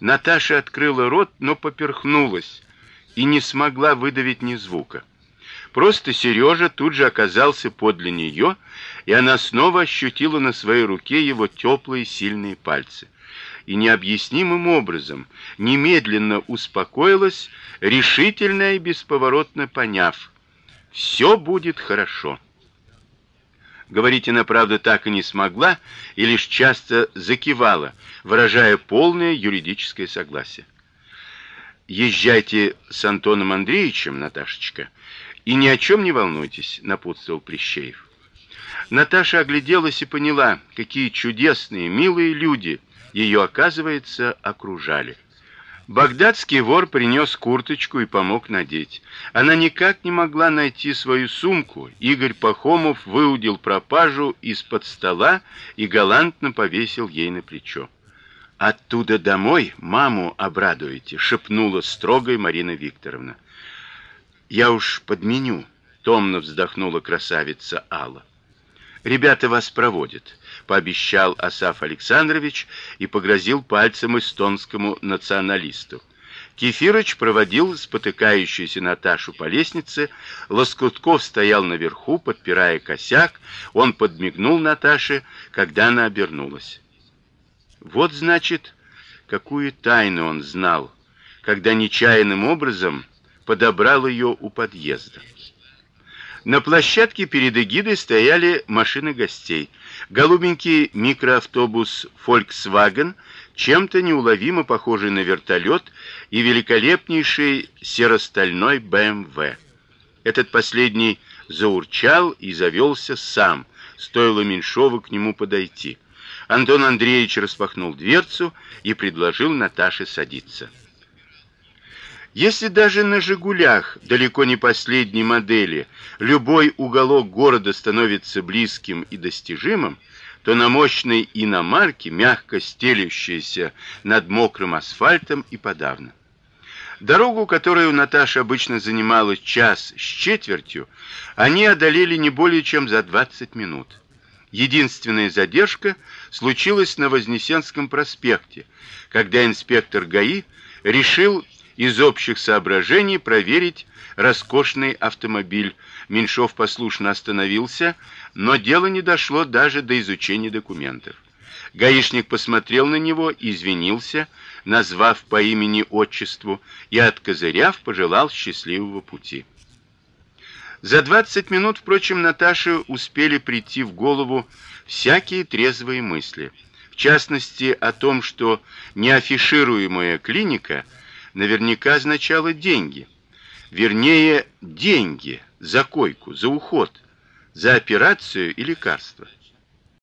Наташа открыла рот, но поперхнулась и не смогла выдавить ни звука. Просто Сережа тут же оказался подле нее, и она снова ощутила на своей руке его теплые сильные пальцы. И необъяснимым образом немедленно успокоилась, решительно и бесповоротно поняв: все будет хорошо. Говорить она, правда, так и не смогла, и лишь часто закивала, выражая полное юридическое согласие. Езжайте с Антоном Андреевичем, Наташечка, и ни о чем не волнуйтесь, напутствовал Плещеев. Наташа огляделась и поняла, какие чудесные, милые люди ее, оказывается, окружали. Багдадский вор принес курточку и помог надеть. Она никак не могла найти свою сумку. Игорь Пахомов выудил пропажу из-под стола и галантно повесил ей на плечо. Оттуда домой маму обрадуете, шепнула строгой Марина Викторовна. Я уж подменю, томно вздохнула красавица Алла. Ребята вас проводят, пообещал Асаф Александрович и погрозил пальцем эстонскому националисту. Кефирыч проводил спотыкающуюся Наташу по лестнице, Лоскутков стоял наверху, подпирая косяк, он подмигнул Наташе, когда она обернулась. Вот значит, какую тайну он знал, когда нечаянным образом подобрал ее у подъезда. На площадке перед эгидой стояли машины гостей. Голубенький микроавтобус Volkswagen, чем-то неуловимо похожий на вертолет, и великолепнейший серо-стальной BMW. Этот последний заурчал и завелся сам, стоило Меньшову к нему подойти. Антон Андреевич распахнул дверцу и предложил Наташе садиться. Если даже на Жигулях, далеко не последней модели, любой уголок города становится близким и достижимым, то на мощной иномарке, мягко стелющейся над мокрым асфальтом и подавно. Дорогу, которую Наташа обычно занимала час с четвертью, они одолели не более чем за 20 минут. Единственная задержка случилась на Вознесенском проспекте, когда инспектор ГАИ решил из общих соображений проверить роскошный автомобиль. Меньшов послушно остановился, но дело не дошло даже до изучения документов. Гаишник посмотрел на него, извинился, назвав по имени-отчеству и откозыряв пожелал счастливого пути. За 20 минут, впрочем, Наташе успели прийти в голову всякие трезвые мысли. В частности, о том, что неафишируемая клиника наверняка означала деньги. Вернее, деньги за койку, за уход, за операцию и лекарства.